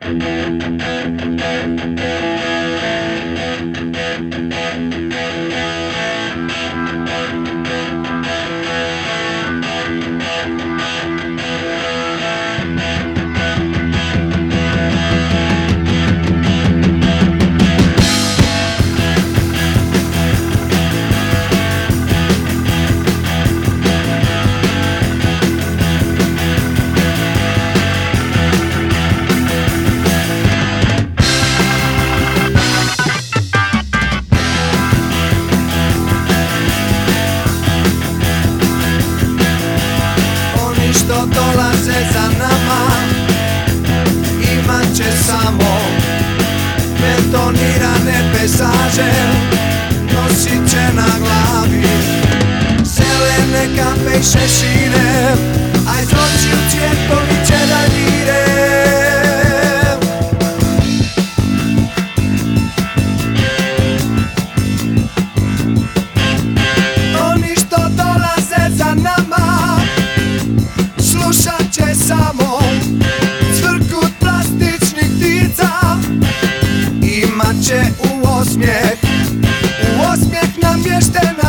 Thank you. se za nama. Imat će samo betonirane pesaže Nosit će na glavi zelene kape i šešire Aj zločin će este